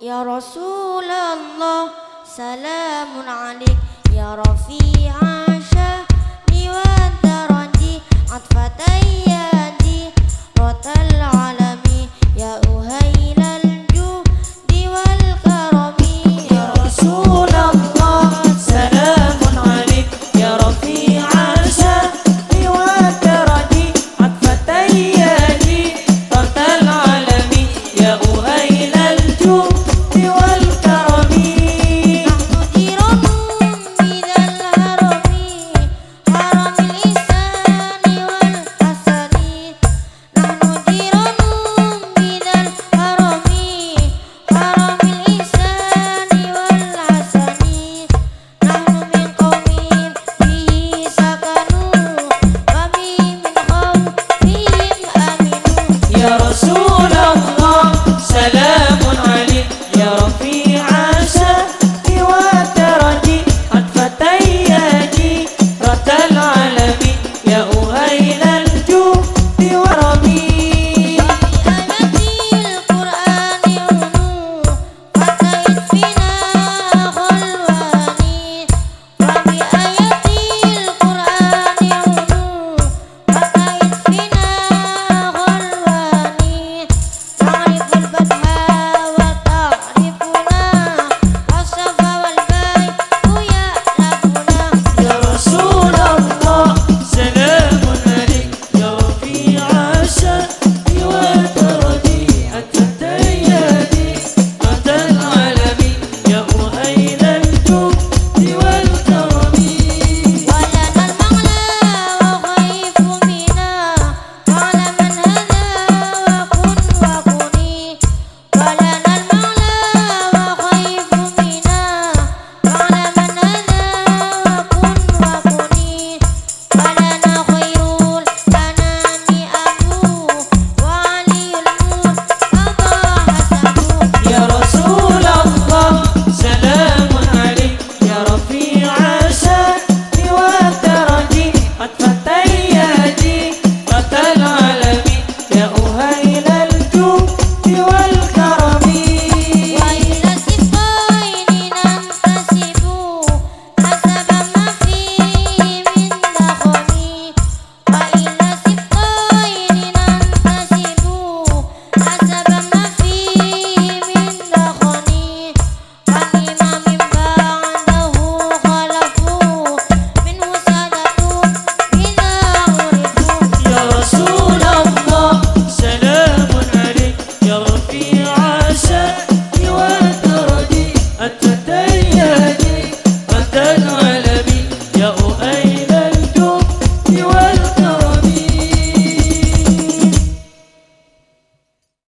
يا رسول الله سلام عليك. يا رفيع your feelings.